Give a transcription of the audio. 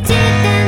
did that